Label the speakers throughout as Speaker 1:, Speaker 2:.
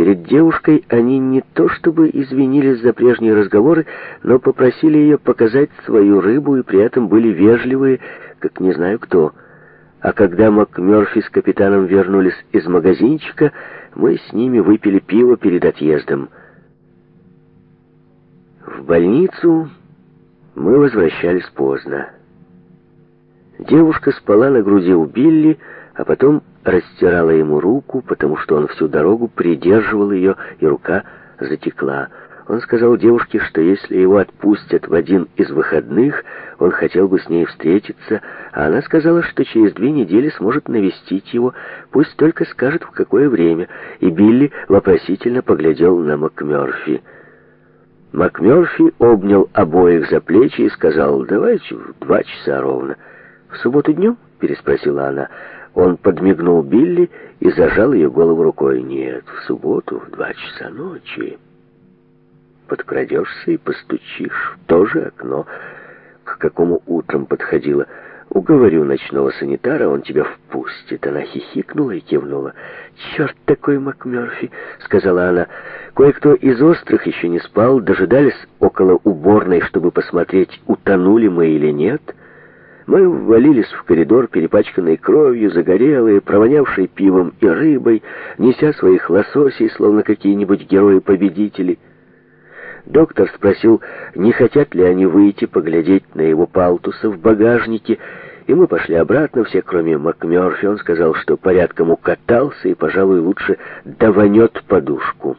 Speaker 1: Перед девушкой они не то чтобы извинились за прежние разговоры, но попросили ее показать свою рыбу и при этом были вежливые, как не знаю кто. А когда МакМёрфи с капитаном вернулись из магазинчика, мы с ними выпили пиво перед отъездом. В больницу мы возвращались поздно. Девушка спала на груди у Билли, а потом растирала ему руку, потому что он всю дорогу придерживал ее, и рука затекла. Он сказал девушке, что если его отпустят в один из выходных, он хотел бы с ней встретиться, а она сказала, что через две недели сможет навестить его, пусть только скажет, в какое время, и Билли вопросительно поглядел на МакМёрфи. МакМёрфи обнял обоих за плечи и сказал, «Давайте в два часа ровно». «В субботу днем?» — переспросила она. Он подмигнул Билли и зажал ее голову рукой. «Нет, в субботу в два часа ночи. Подкрадешься и постучишь в то же окно, к какому утром подходила. Уговорю ночного санитара, он тебя впустит». Она хихикнула и кивнула. «Черт такой МакМерфи!» — сказала она. Кое-кто из острых еще не спал, дожидались около уборной, чтобы посмотреть, утонули мы или нет — мы ввалились в коридор, перепачканные кровью, загорелые, провонявшие пивом и рыбой, неся своих лососей, словно какие-нибудь герои-победители. Доктор спросил, не хотят ли они выйти поглядеть на его палтуса в багажнике, и мы пошли обратно, все кроме МакМёрфи. Он сказал, что порядком укатался и, пожалуй, лучше даванет подушку.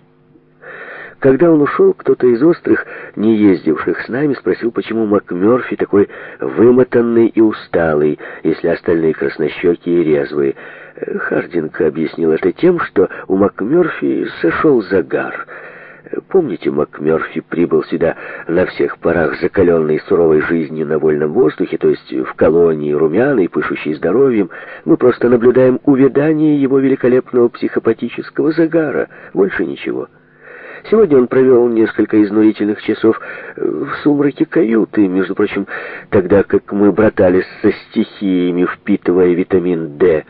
Speaker 1: Когда он ушел, кто-то из острых, не ездивших с нами, спросил, почему МакМёрфи такой вымотанный и усталый, если остальные краснощеки и резвые. Э, Хардинг объяснил это тем, что у МакМёрфи сошел загар. Э, помните, МакМёрфи прибыл сюда на всех парах закаленный суровой жизни на вольном воздухе, то есть в колонии румяный, пышущий здоровьем. Мы просто наблюдаем увядание его великолепного психопатического загара. Больше ничего. Сегодня он провел несколько изнурительных часов э, в сумраке каюты, между прочим, тогда как мы братались со стихиями, впитывая витамин «Д».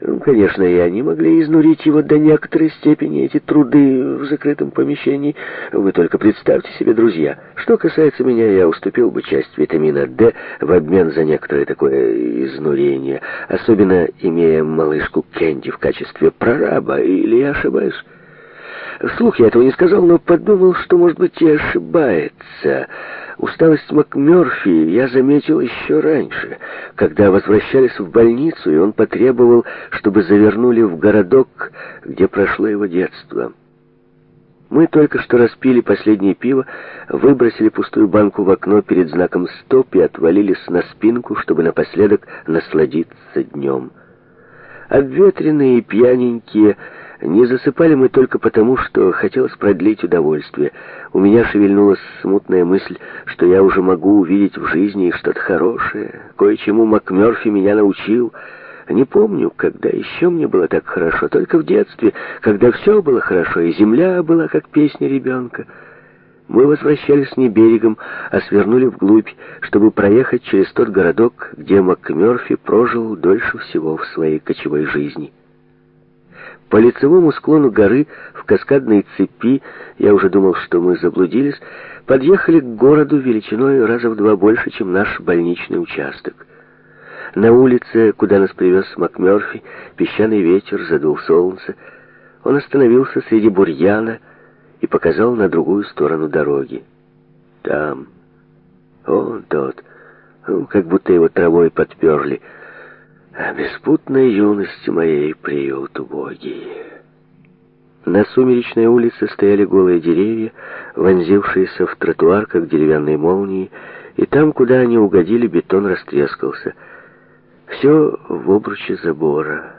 Speaker 1: Ну, конечно, и они могли изнурить его до некоторой степени, эти труды в закрытом помещении. Вы только представьте себе, друзья. Что касается меня, я уступил бы часть витамина D в обмен за некоторое такое изнурение, особенно имея малышку Кенди в качестве прораба, или я ошибаюсь? Слух я этого не сказал, но подумал, что, может быть, и ошибается. Усталость МакМёрфи я заметил еще раньше, когда возвращались в больницу, и он потребовал, чтобы завернули в городок, где прошло его детство. Мы только что распили последнее пиво, выбросили пустую банку в окно перед знаком «Стоп» и отвалились на спинку, чтобы напоследок насладиться днем. Обветренные и пьяненькие, не засыпали мы только потому, что хотелось продлить удовольствие. У меня шевельнулась смутная мысль, что я уже могу увидеть в жизни что-то хорошее. Кое-чему МакМёрфи меня научил. Не помню, когда еще мне было так хорошо, только в детстве, когда все было хорошо, и земля была как песня ребенка. Мы возвращались не берегом, а свернули вглубь, чтобы проехать через тот городок, где МакМёрфи прожил дольше всего в своей кочевой жизни. По лицевому склону горы, в каскадной цепи, я уже думал, что мы заблудились, подъехали к городу величиной раза в два больше, чем наш больничный участок. На улице, куда нас привез МакМёрфи, песчаный ветер задул солнце. Он остановился среди бурьяна и показал на другую сторону дороги. Там. Он тот. Ну, как будто его травой подперли. А беспутной юности моей приют убогий. На сумеречной улице стояли голые деревья, вонзившиеся в тротуар, как деревянные молнии, и там, куда они угодили, бетон растрескался. Все в обруче забора.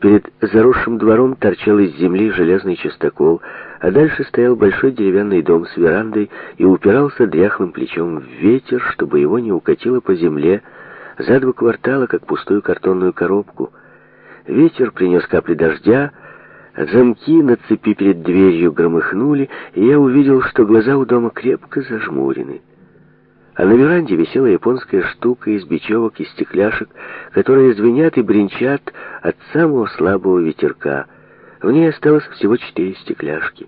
Speaker 1: Перед заросшим двором торчал из земли железный частокол, а дальше стоял большой деревянный дом с верандой и упирался дряхлым плечом в ветер, чтобы его не укатило по земле, за два квартала, как пустую картонную коробку. Ветер принес капли дождя, замки на цепи перед дверью громыхнули, и я увидел, что глаза у дома крепко зажмурены. А на веранде висела японская штука из бечевок и стекляшек, которые звенят и бренчат от самого слабого ветерка. В ней осталось всего четыре стекляшки.